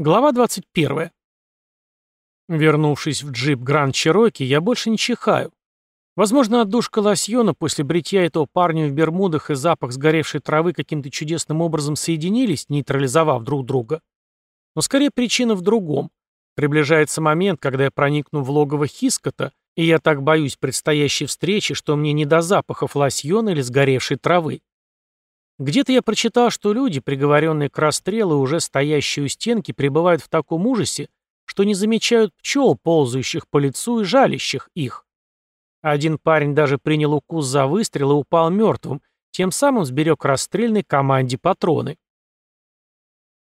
Глава 21. Вернувшись в джип Гранд Чироки, я больше не чихаю. Возможно, отдушка лосьона после бритья этого парня в бермудах и запах сгоревшей травы каким-то чудесным образом соединились, нейтрализовав друг друга. Но скорее причина в другом. Приближается момент, когда я проникну в логово Хискота, и я так боюсь предстоящей встречи, что мне не до запахов лосьона или сгоревшей травы. Где-то я прочитал, что люди, приговоренные к расстрелу и уже стоящие у стенки, пребывают в таком ужасе, что не замечают пчел, ползающих по лицу и жалящих их. Один парень даже принял укус за выстрел и упал мертвым, тем самым сберег расстрельной команде патроны.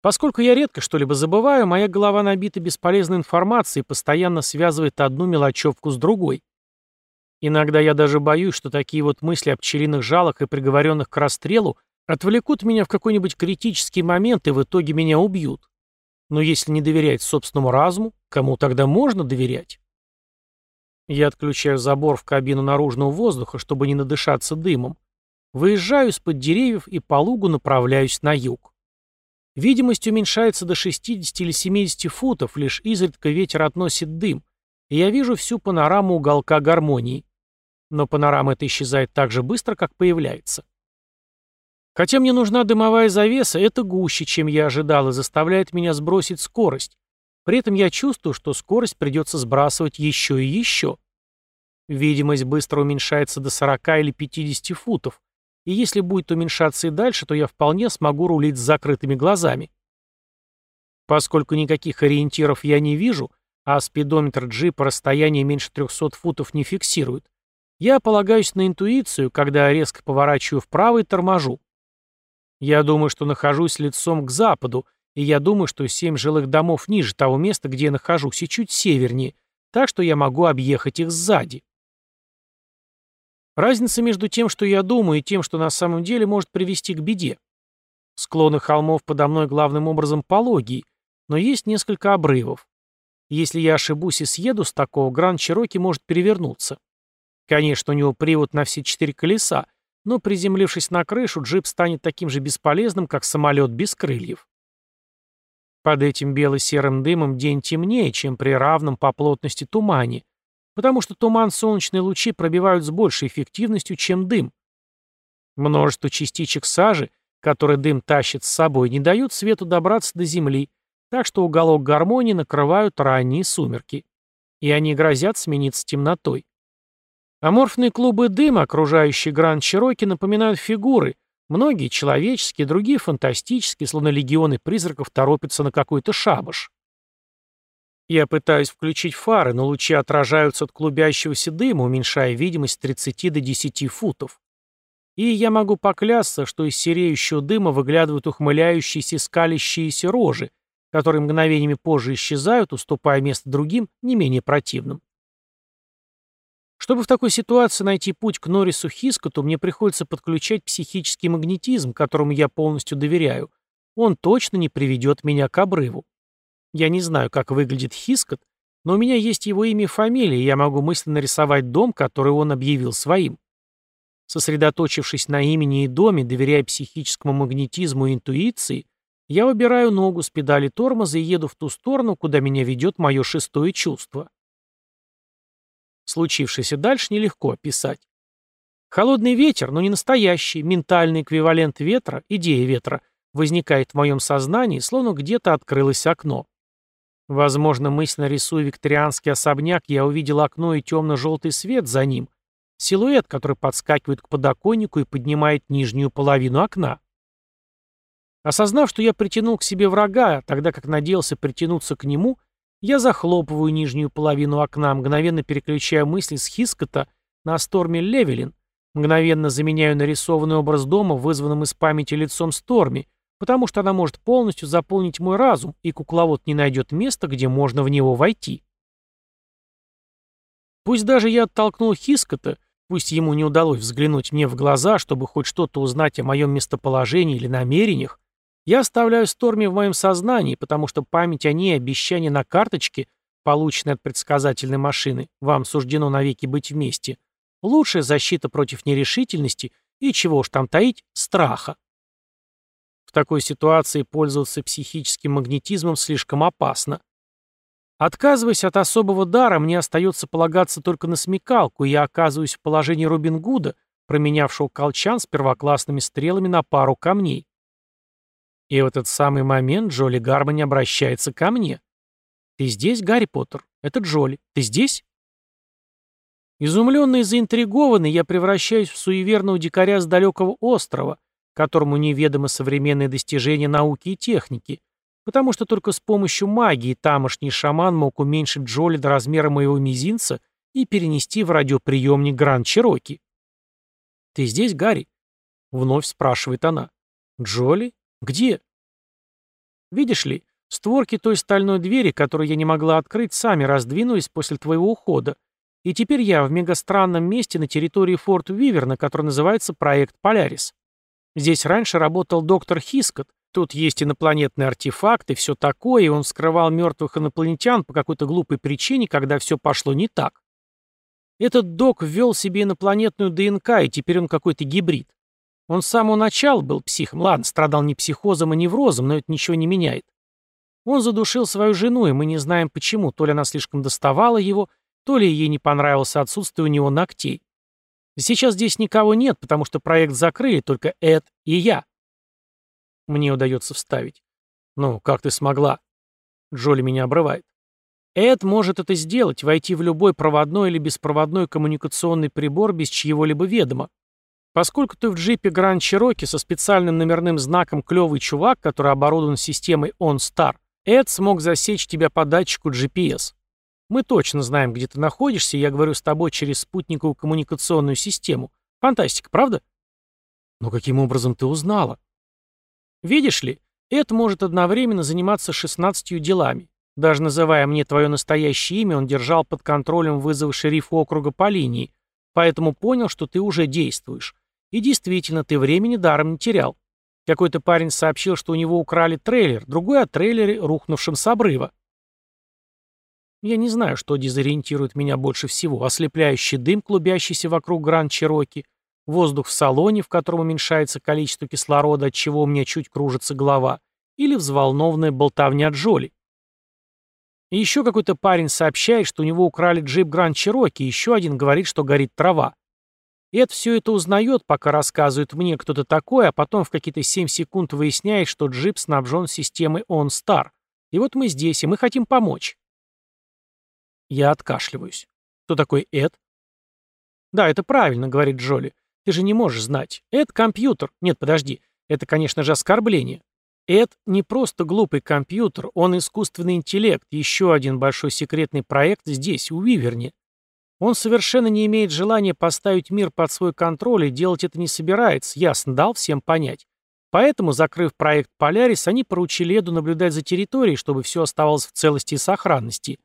Поскольку я редко что-либо забываю, моя голова набита бесполезной информацией и постоянно связывает одну мелочевку с другой. Иногда я даже боюсь, что такие вот мысли о пчелиных жалах и приговоренных к расстрелу Отвлекут меня в какой-нибудь критический момент и в итоге меня убьют. Но если не доверять собственному разуму, кому тогда можно доверять? Я отключаю забор в кабину наружного воздуха, чтобы не надышаться дымом. Выезжаю из-под деревьев и по лугу направляюсь на юг. Видимость уменьшается до 60 или 70 футов, лишь изредка ветер относит дым, и я вижу всю панораму уголка гармонии. Но панорама эта исчезает так же быстро, как появляется. Хотя мне нужна дымовая завеса, это гуще, чем я ожидал, и заставляет меня сбросить скорость. При этом я чувствую, что скорость придется сбрасывать еще и еще. Видимость быстро уменьшается до 40 или 50 футов, и если будет уменьшаться и дальше, то я вполне смогу рулить с закрытыми глазами. Поскольку никаких ориентиров я не вижу, а спидометр джипа расстояние меньше 300 футов не фиксирует, я полагаюсь на интуицию, когда резко поворачиваю вправо и торможу. Я думаю, что нахожусь лицом к западу, и я думаю, что семь жилых домов ниже того места, где я нахожусь, и чуть севернее, так что я могу объехать их сзади. Разница между тем, что я думаю, и тем, что на самом деле может привести к беде. Склоны холмов подо мной главным образом пологие, но есть несколько обрывов. Если я ошибусь и съеду с такого, Гранд Чироки может перевернуться. Конечно, у него привод на все четыре колеса, но приземлившись на крышу, джип станет таким же бесполезным, как самолет без крыльев. Под этим бело-серым дымом день темнее, чем при равном по плотности тумане, потому что туман солнечные лучи пробивают с большей эффективностью, чем дым. Множество частичек сажи, которые дым тащит с собой, не дают свету добраться до земли, так что уголок гармонии накрывают ранние сумерки. И они грозят смениться темнотой. Аморфные клубы дыма, окружающие Гранд Чироки, напоминают фигуры, многие человеческие, другие фантастические, словно легионы призраков торопятся на какой-то шабаш. Я пытаюсь включить фары, но лучи отражаются от клубящегося дыма, уменьшая видимость с 30 до 10 футов. И я могу поклясться, что из сереющего дыма выглядывают ухмыляющиеся скалящиеся рожи, которые мгновениями позже исчезают, уступая место другим, не менее противным. Чтобы в такой ситуации найти путь к Норрису Хискоту, мне приходится подключать психический магнетизм, которому я полностью доверяю. Он точно не приведет меня к обрыву. Я не знаю, как выглядит Хискот, но у меня есть его имя и фамилия, и я могу мысленно рисовать дом, который он объявил своим. Сосредоточившись на имени и доме, доверяя психическому магнетизму и интуиции, я убираю ногу с педали тормоза и еду в ту сторону, куда меня ведет мое шестое чувство. Случившееся дальше нелегко описать. Холодный ветер, но не настоящий, ментальный эквивалент ветра, идея ветра, возникает в моем сознании, словно где-то открылось окно. Возможно, мысленно рисуя викторианский особняк, я увидел окно и темно-желтый свет за ним, силуэт, который подскакивает к подоконнику и поднимает нижнюю половину окна. Осознав, что я притянул к себе врага, тогда как надеялся притянуться к нему, я захлопываю нижнюю половину окна, мгновенно переключая мысли с Хискота на Сторми Левелин, мгновенно заменяю нарисованный образ дома, вызванным из памяти лицом Сторми, потому что она может полностью заполнить мой разум, и кукловод не найдет места, где можно в него войти. Пусть даже я оттолкнул Хискота, пусть ему не удалось взглянуть мне в глаза, чтобы хоть что-то узнать о моем местоположении или намерениях, я оставляю Сторми в моем сознании, потому что память о ней обещание на карточке, полученной от предсказательной машины, вам суждено навеки быть вместе, лучшая защита против нерешительности и, чего уж там таить, страха. В такой ситуации пользоваться психическим магнетизмом слишком опасно. Отказываясь от особого дара, мне остается полагаться только на смекалку, и я оказываюсь в положении Робин Гуда, променявшего колчан с первоклассными стрелами на пару камней. И в этот самый момент Джоли Гармони обращается ко мне. «Ты здесь, Гарри Поттер? Это Джоли. Ты здесь?» Изумленный и заинтригованный, я превращаюсь в суеверного дикаря с далекого острова, которому неведомы современные достижения науки и техники, потому что только с помощью магии тамошний шаман мог уменьшить Джоли до размера моего мизинца и перенести в радиоприемник Гранд Чироки. «Ты здесь, Гарри?» — вновь спрашивает она. «Джоли? Где?» «Видишь ли, створки той стальной двери, которую я не могла открыть, сами раздвинулись после твоего ухода, и теперь я в мегастранном месте на территории Форт Виверна, который называется проект «Полярис». Здесь раньше работал доктор Хискот, тут есть инопланетные артефакты, все такое, и он вскрывал мертвых инопланетян по какой-то глупой причине, когда все пошло не так. Этот док ввел себе инопланетную ДНК, и теперь он какой-то гибрид. Он с самого начала был психом, ладно, страдал не психозом, а неврозом, но это ничего не меняет. Он задушил свою жену, и мы не знаем почему, то ли она слишком доставала его, то ли ей не понравилось отсутствие у него ногтей. Сейчас здесь никого нет, потому что проект закрыли, только Эд и я. Мне удается вставить. Ну, как ты смогла? Джоли меня обрывает. Эд может это сделать, войти в любой проводной или беспроводной коммуникационный прибор без чьего-либо ведома. Поскольку ты в джипе Grand Cherokee со специальным номерным знаком «Клевый чувак», который оборудован системой OnStar, Эд смог засечь тебя по датчику GPS. Мы точно знаем, где ты находишься, я говорю с тобой через спутниковую коммуникационную систему. Фантастика, правда? Но каким образом ты узнала? Видишь ли, Эд может одновременно заниматься 16 делами. Даже называя мне твое настоящее имя, он держал под контролем вызов шерифа округа по линии, поэтому понял, что ты уже действуешь. И действительно, ты времени даром не терял. Какой-то парень сообщил, что у него украли трейлер, другой о трейлере, рухнувшем с обрыва. Я не знаю, что дезориентирует меня больше всего. Ослепляющий дым, клубящийся вокруг Гранд Чироки, воздух в салоне, в котором уменьшается количество кислорода, от чего у меня чуть кружится голова, или взволнованная болтовня Джоли. И еще какой-то парень сообщает, что у него украли джип Гранд Чироки, еще один говорит, что горит трава. Эд все это узнает, пока рассказывает мне кто-то такой, а потом в какие-то 7 секунд выясняет, что джип снабжен системой OnStar. И вот мы здесь, и мы хотим помочь. Я откашливаюсь. Кто такой Эд? Да, это правильно, говорит Джоли. Ты же не можешь знать. Эд — компьютер. Нет, подожди. Это, конечно же, оскорбление. Эд не просто глупый компьютер, он искусственный интеллект, еще один большой секретный проект здесь, у Виверни. Он совершенно не имеет желания поставить мир под свой контроль и делать это не собирается, ясно дал всем понять. Поэтому, закрыв проект «Полярис», они поручили Эду наблюдать за территорией, чтобы все оставалось в целости и сохранности.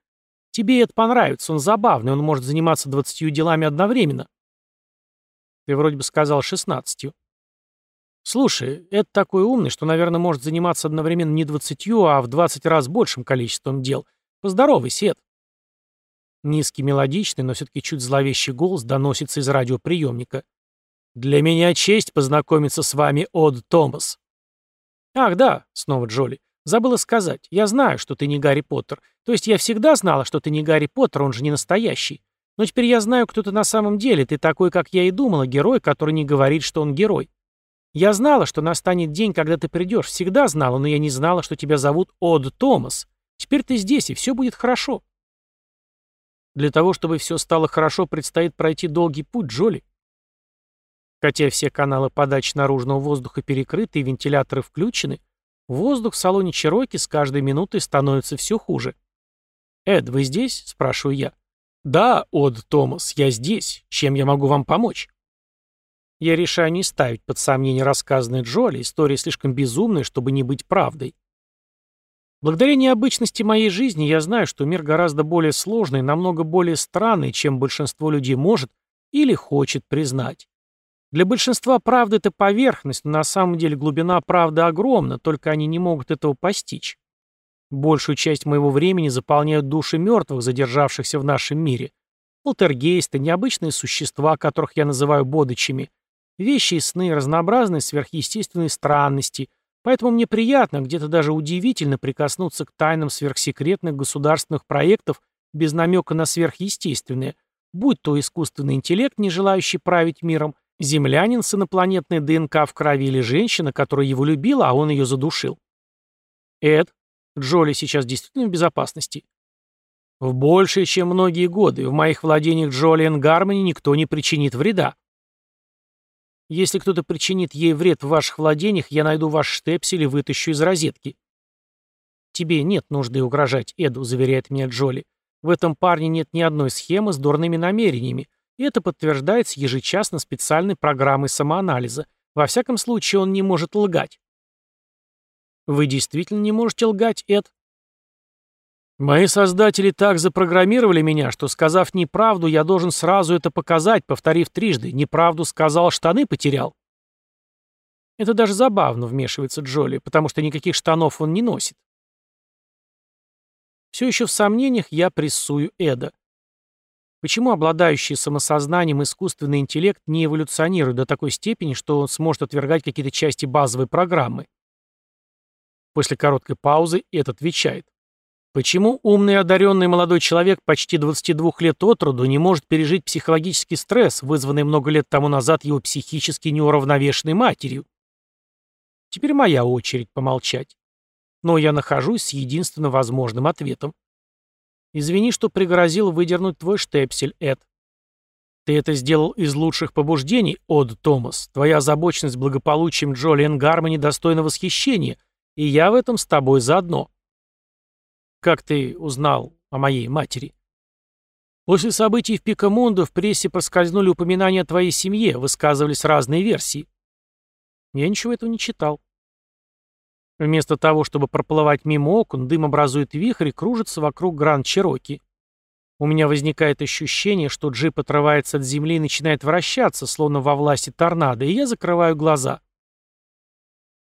Тебе это понравится, он забавный, он может заниматься двадцатью делами одновременно. Ты вроде бы сказал шестнадцатью. Слушай, это такой умный, что, наверное, может заниматься одновременно не двадцатью, а в двадцать раз большим количеством дел. Поздоровый, Сет. Низкий мелодичный, но все-таки чуть зловещий голос доносится из радиоприемника. «Для меня честь познакомиться с вами, Од Томас». «Ах, да», — снова Джоли. Забыла сказать. Я знаю, что ты не Гарри Поттер. То есть я всегда знала, что ты не Гарри Поттер, он же не настоящий. Но теперь я знаю, кто ты на самом деле. Ты такой, как я и думала, герой, который не говорит, что он герой. Я знала, что настанет день, когда ты придешь. Всегда знала, но я не знала, что тебя зовут Од Томас. Теперь ты здесь, и все будет хорошо. Для того, чтобы все стало хорошо, предстоит пройти долгий путь, Джоли. Хотя все каналы подачи наружного воздуха перекрыты и вентиляторы включены, Воздух в салоне Чироки с каждой минутой становится все хуже. «Эд, вы здесь?» — спрашиваю я. «Да, Од Томас, я здесь. Чем я могу вам помочь?» Я решаю не ставить под сомнение рассказанное Джоли, история слишком безумная, чтобы не быть правдой. Благодаря необычности моей жизни я знаю, что мир гораздо более сложный, намного более странный, чем большинство людей может или хочет признать. Для большинства правда это поверхность, но на самом деле глубина правды огромна, только они не могут этого постичь. Большую часть моего времени заполняют души мертвых, задержавшихся в нашем мире. Полтергейсты, необычные существа, которых я называю бодычами, вещи и сны, разнообразные сверхъестественные странности, Поэтому мне приятно, где-то даже удивительно прикоснуться к тайнам сверхсекретных государственных проектов без намека на сверхъестественное, будь то искусственный интеллект, не желающий править миром, землянин с инопланетной ДНК в крови или женщина, которая его любила, а он ее задушил. Эд, Джоли сейчас действительно в безопасности? В большее, чем многие годы. В моих владениях Джолиан Гармони никто не причинит вреда. Если кто-то причинит ей вред в ваших владениях, я найду ваш штепсель и вытащу из розетки. Тебе нет нужды угрожать, Эду, заверяет меня Джоли. В этом парне нет ни одной схемы с дурными намерениями, и это подтверждается ежечасно специальной программой самоанализа. Во всяком случае, он не может лгать. Вы действительно не можете лгать, Эд? Мои создатели так запрограммировали меня, что, сказав неправду, я должен сразу это показать, повторив трижды. Неправду сказал, штаны потерял. Это даже забавно, вмешивается Джоли, потому что никаких штанов он не носит. Все еще в сомнениях я прессую Эда. Почему обладающий самосознанием искусственный интеллект не эволюционирует до такой степени, что он сможет отвергать какие-то части базовой программы? После короткой паузы Эд отвечает. Почему умный и одаренный молодой человек почти 22 лет от роду не может пережить психологический стресс, вызванный много лет тому назад его психически неуравновешенной матерью? Теперь моя очередь помолчать. Но я нахожусь с единственно возможным ответом. Извини, что пригрозил выдернуть твой штепсель, Эд. Ты это сделал из лучших побуждений, Од Томас. Твоя озабоченность благополучием Джолиан Гармони достойна восхищения, и я в этом с тобой заодно. Как ты узнал о моей матери? После событий в Пикамондо в прессе проскользнули упоминания о твоей семье, высказывались разные версии. Я ничего этого не читал. Вместо того, чтобы проплывать мимо окон, дым образует вихрь и кружится вокруг Гранд-Чероки. У меня возникает ощущение, что джип отрывается от земли и начинает вращаться, словно во власти торнадо, и я закрываю глаза.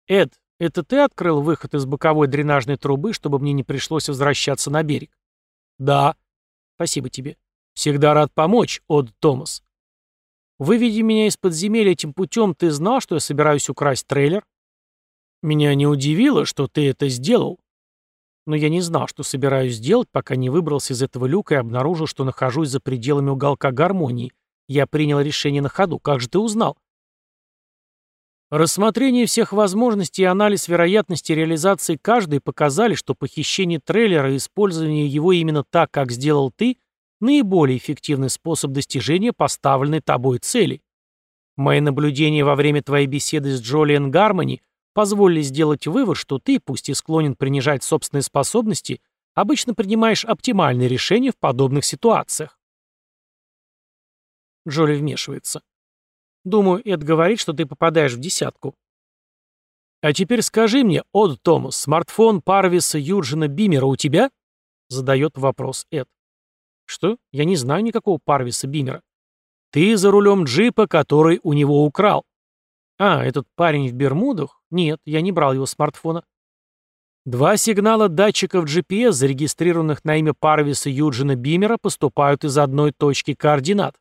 Эд, это ты открыл выход из боковой дренажной трубы, чтобы мне не пришлось возвращаться на берег? Да. Спасибо тебе. Всегда рад помочь, Од Томас. Выведи меня из подземелья этим путем, ты знал, что я собираюсь украсть трейлер? Меня не удивило, что ты это сделал. Но я не знал, что собираюсь сделать, пока не выбрался из этого люка и обнаружил, что нахожусь за пределами уголка гармонии. Я принял решение на ходу. Как же ты узнал? Рассмотрение всех возможностей и анализ вероятности реализации каждой показали, что похищение трейлера и использование его именно так, как сделал ты, наиболее эффективный способ достижения поставленной тобой цели. Мои наблюдения во время твоей беседы с Джолиан Гармони позволили сделать вывод, что ты, пусть и склонен принижать собственные способности, обычно принимаешь оптимальные решения в подобных ситуациях. Джоли вмешивается. Думаю, Эд говорит, что ты попадаешь в десятку. А теперь скажи мне, Од Томас, смартфон Парвиса Юджина Бимера у тебя? Задает вопрос Эд. Что? Я не знаю никакого Парвиса Бимера. Ты за рулем джипа, который у него украл. А, этот парень в Бермудах? Нет, я не брал его смартфона. Два сигнала датчиков GPS, зарегистрированных на имя Парвиса Юджина Бимера, поступают из одной точки координат.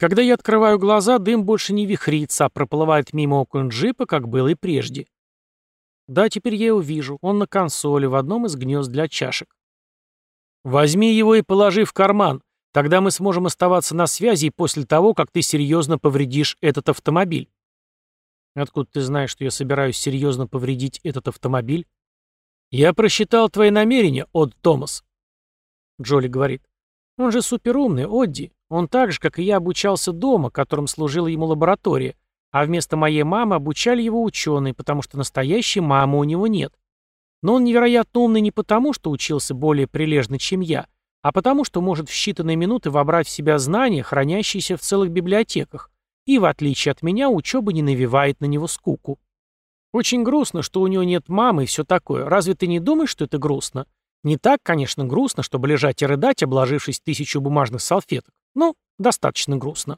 Когда я открываю глаза, дым больше не вихрится, а проплывает мимо окон джипа, как было и прежде. Да, теперь я его вижу. Он на консоли, в одном из гнезд для чашек. Возьми его и положи в карман. Тогда мы сможем оставаться на связи после того, как ты серьезно повредишь этот автомобиль. Откуда ты знаешь, что я собираюсь серьезно повредить этот автомобиль? Я просчитал твои намерения, Од Томас. Джоли говорит. Он же суперумный, Одди. Он так же, как и я, обучался дома, которым служила ему лаборатория, а вместо моей мамы обучали его ученые, потому что настоящей мамы у него нет. Но он невероятно умный не потому, что учился более прилежно, чем я, а потому, что может в считанные минуты вобрать в себя знания, хранящиеся в целых библиотеках, и, в отличие от меня, учеба не навевает на него скуку. Очень грустно, что у него нет мамы и все такое. Разве ты не думаешь, что это грустно? Не так, конечно, грустно, чтобы лежать и рыдать, обложившись тысячу бумажных салфеток. Ну, достаточно грустно.